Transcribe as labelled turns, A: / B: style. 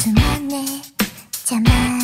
A: 주머니 자만